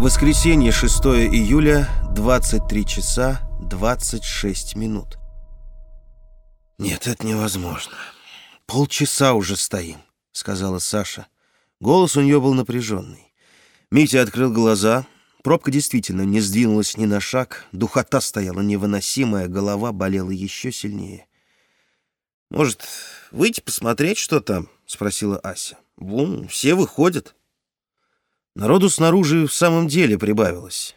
Воскресенье, 6 июля, 23 часа 26 минут. «Нет, это невозможно. Полчаса уже стоим», — сказала Саша. Голос у нее был напряженный. Митя открыл глаза. Пробка действительно не сдвинулась ни на шаг. Духота стояла невыносимая, голова болела еще сильнее. «Может, выйти посмотреть, что там?» — спросила Ася. «Вон, все выходят». Народу снаружи в самом деле прибавилось.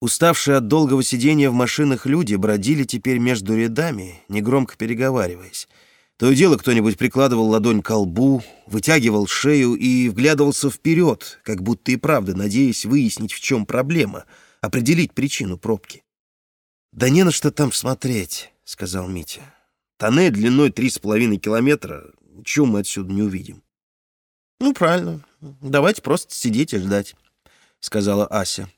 Уставшие от долгого сидения в машинах люди бродили теперь между рядами, негромко переговариваясь. То и дело кто-нибудь прикладывал ладонь к лбу, вытягивал шею и вглядывался вперед, как будто и правда, надеясь выяснить, в чем проблема, определить причину пробки. «Да не на что там смотреть», — сказал Митя. «Тоннель длиной три с половиной километра. Чего мы отсюда не увидим?» «Ну, правильно. Давайте просто сидеть и ждать», — сказала Ася.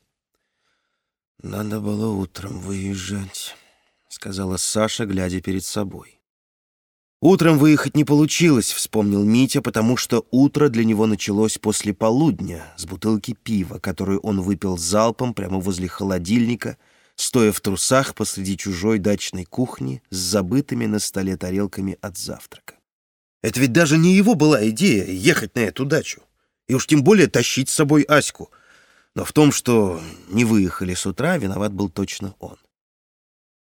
«Надо было утром выезжать», — сказала Саша, глядя перед собой. Утром выехать не получилось, вспомнил Митя, потому что утро для него началось после полудня с бутылки пива, которую он выпил залпом прямо возле холодильника, стоя в трусах посреди чужой дачной кухни с забытыми на столе тарелками от завтрака. Это ведь даже не его была идея ехать на эту дачу. И уж тем более тащить с собой Аську. Но в том, что не выехали с утра, виноват был точно он.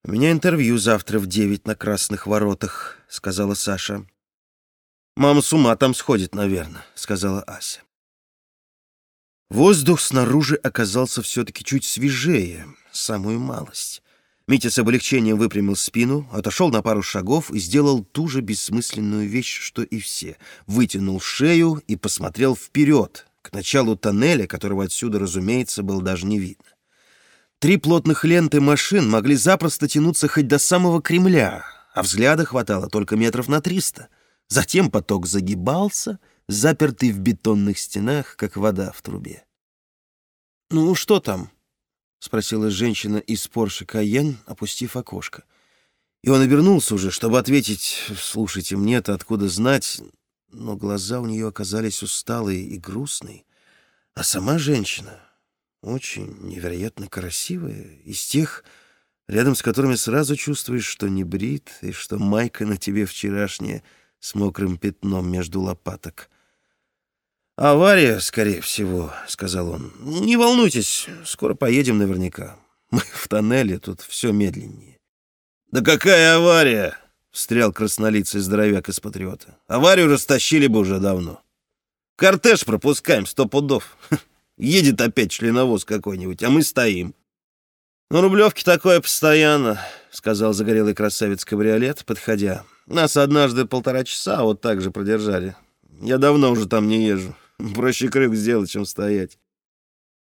«У меня интервью завтра в девять на Красных воротах», — сказала Саша. «Мама с ума там сходит, наверное», — сказала Ася. Воздух снаружи оказался все-таки чуть свежее, самую малость. Митя с облегчением выпрямил спину, отошел на пару шагов и сделал ту же бессмысленную вещь, что и все. Вытянул шею и посмотрел вперед, к началу тоннеля, которого отсюда, разумеется, было даже не видно. Три плотных ленты машин могли запросто тянуться хоть до самого Кремля, а взгляда хватало только метров на триста. Затем поток загибался, запертый в бетонных стенах, как вода в трубе. «Ну, что там?» — спросила женщина из Порше Кайен, опустив окошко. И он обернулся уже, чтобы ответить «Слушайте, мне-то откуда знать?» Но глаза у нее оказались усталые и грустные, а сама женщина очень невероятно красивая, из тех, рядом с которыми сразу чувствуешь, что не брит, и что майка на тебе вчерашняя с мокрым пятном между лопаток — «Авария, скорее всего», — сказал он. «Не волнуйтесь, скоро поедем наверняка. Мы в тоннеле, тут все медленнее». «Да какая авария?» — встрял краснолицый здоровяк из «Патриота». «Аварию растащили бы уже давно. Кортеж пропускаем, сто пудов. Едет опять членовоз какой-нибудь, а мы стоим». «На Рублевке такое постоянно», — сказал загорелый красавец-кабриолет, подходя. «Нас однажды полтора часа вот так же продержали. Я давно уже там не езжу. Проще крюк сделать, чем стоять.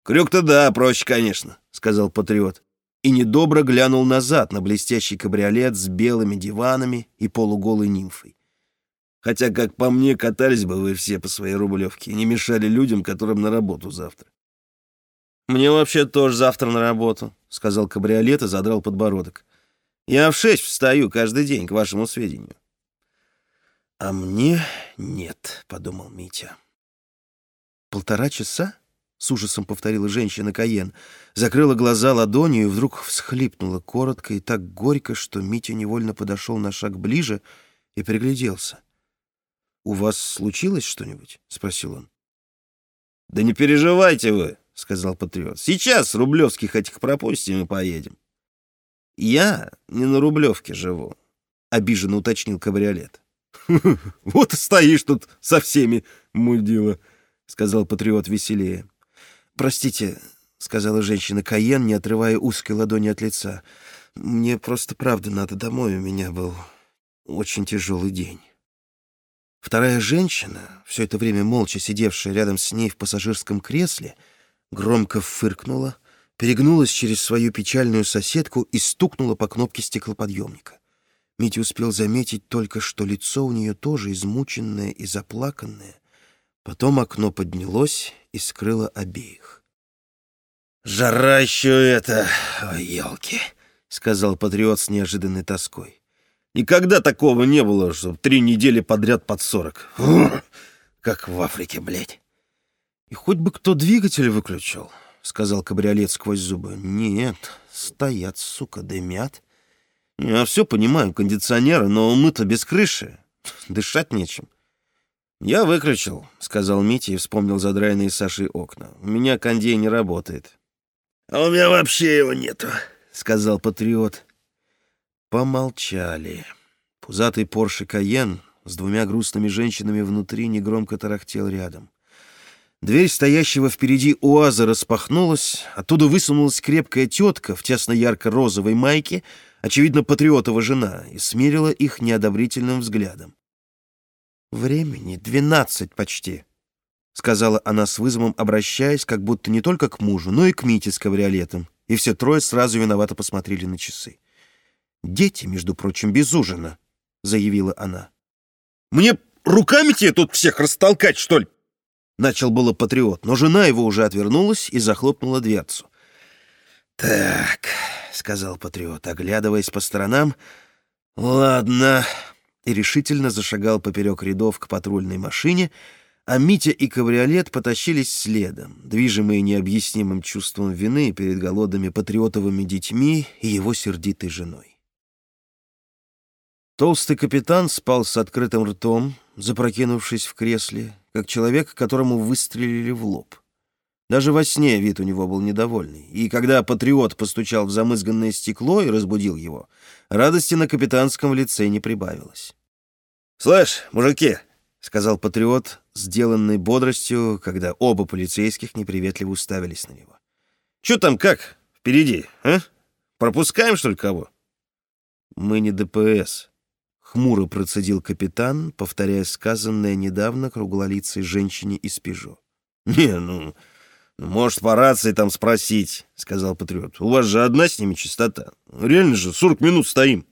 «Крюк-то да, проще, конечно», — сказал патриот. И недобро глянул назад на блестящий кабриолет с белыми диванами и полуголой нимфой. Хотя, как по мне, катались бы вы все по своей рублевке и не мешали людям, которым на работу завтра. «Мне вообще тоже завтра на работу», — сказал кабриолет и задрал подбородок. «Я в шесть встаю каждый день, к вашему сведению». «А мне нет», — подумал Митя. «Полтора часа?» — с ужасом повторила женщина Каен. Закрыла глаза ладонью и вдруг всхлипнула коротко и так горько, что Митя невольно подошел на шаг ближе и пригляделся. «У вас случилось что-нибудь?» — спросил он. «Да не переживайте вы», — сказал патриот. «Сейчас рублевских этих пропустим и поедем». «Я не на Рублевке живу», — обиженно уточнил кабриолет. «Вот и стоишь тут со всеми, мудила», — сказал патриот веселее. «Простите», — сказала женщина Каен, не отрывая узкой ладони от лица. «Мне просто правда надо домой, у меня был очень тяжелый день». Вторая женщина, все это время молча сидевшая рядом с ней в пассажирском кресле, громко фыркнула, перегнулась через свою печальную соседку и стукнула по кнопке стеклоподъемника. Митя успел заметить только, что лицо у нее тоже измученное и заплаканное — Потом окно поднялось и скрыло обеих. «Жара еще это... Елки!» — сказал патриот с неожиданной тоской. «Никогда такого не было, чтобы три недели подряд под сорок. Как в Африке, блядь!» «И хоть бы кто двигатель выключил», — сказал кабриолет сквозь зубы. «Нет, стоят, сука, дымят. Я все понимаю, кондиционеры, но мы-то без крыши. Дышать нечем». «Я выключил», — сказал Митя и вспомнил задраенные Сашей окна. «У меня кондей не работает». «А у меня вообще его нету», — сказал патриот. Помолчали. Пузатый Порше Каен с двумя грустными женщинами внутри негромко тарахтел рядом. Дверь стоящего впереди УАЗа распахнулась, оттуда высунулась крепкая тетка в тесно-ярко-розовой майке, очевидно, патриотова жена, и смерила их неодобрительным взглядом. «Времени двенадцать почти», — сказала она с вызовом, обращаясь как будто не только к мужу, но и к Мите с кавриолетом, и все трое сразу виновато посмотрели на часы. «Дети, между прочим, без ужина», — заявила она. «Мне руками тебе тут всех растолкать, что ли?» Начал было патриот, но жена его уже отвернулась и захлопнула дверцу. «Так», — сказал патриот, оглядываясь по сторонам, — «ладно», и решительно зашагал поперек рядов к патрульной машине, а Митя и кабриолет потащились следом, движимые необъяснимым чувством вины перед голодными патриотовыми детьми и его сердитой женой. Толстый капитан спал с открытым ртом, запрокинувшись в кресле, как человек, которому выстрелили в лоб. Даже во сне вид у него был недовольный, и когда патриот постучал в замызганное стекло и разбудил его, радости на капитанском лице не прибавилось. «Слышь, мужики!» — сказал патриот, сделанный бодростью, когда оба полицейских неприветливо уставились на него. «Чё там как впереди, а? Пропускаем, что ли, кого?» «Мы не ДПС», Хмуро процедил капитан, повторяя сказанное недавно круглолицей женщине из «Пежо». «Не, ну, может, по рации там спросить», — сказал патриот. «У вас же одна с ними чистота. Реально же, сорок минут стоим».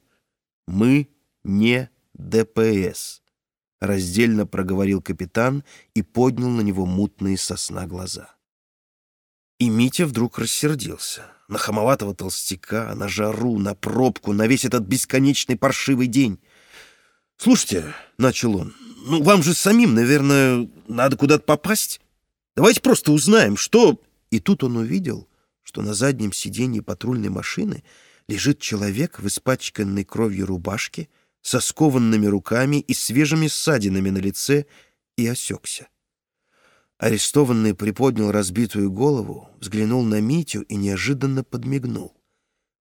«Мы не ДПС», — раздельно проговорил капитан и поднял на него мутные сосна глаза. И Митя вдруг рассердился. На хамоватого толстяка, на жару, на пробку, на весь этот бесконечный паршивый день. «Слушайте», — начал он, — «ну вам же самим, наверное, надо куда-то попасть. Давайте просто узнаем, что...» И тут он увидел, что на заднем сиденье патрульной машины лежит человек в испачканной кровью рубашке, со скованными руками и свежими ссадинами на лице, и осекся. Арестованный приподнял разбитую голову, взглянул на Митю и неожиданно подмигнул.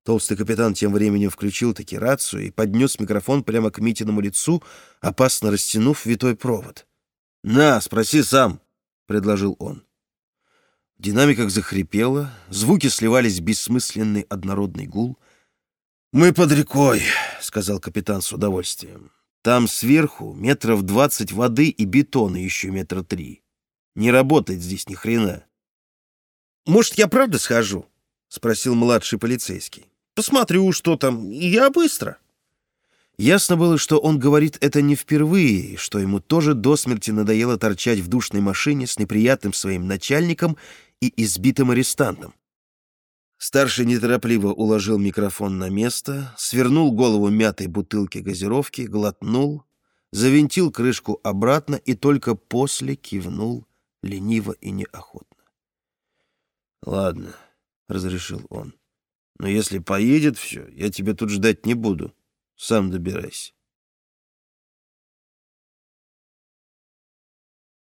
Толстый капитан тем временем включил таки рацию и поднес микрофон прямо к Митиному лицу, опасно растянув витой провод. «На, спроси сам», — предложил он. В динамиках захрипело, звуки сливались в бессмысленный однородный гул. «Мы под рекой», — сказал капитан с удовольствием. «Там сверху метров двадцать воды и бетона еще метра три. Не работает здесь ни хрена». «Может, я правда схожу?» — спросил младший полицейский. Посмотрю, что там, я быстро». Ясно было, что он говорит это не впервые, что ему тоже до смерти надоело торчать в душной машине с неприятным своим начальником и избитым арестантом. Старший неторопливо уложил микрофон на место, свернул голову мятой бутылки газировки, глотнул, завинтил крышку обратно и только после кивнул лениво и неохотно. «Ладно», — разрешил он. Но если поедет все, я тебя тут ждать не буду. Сам добирайся.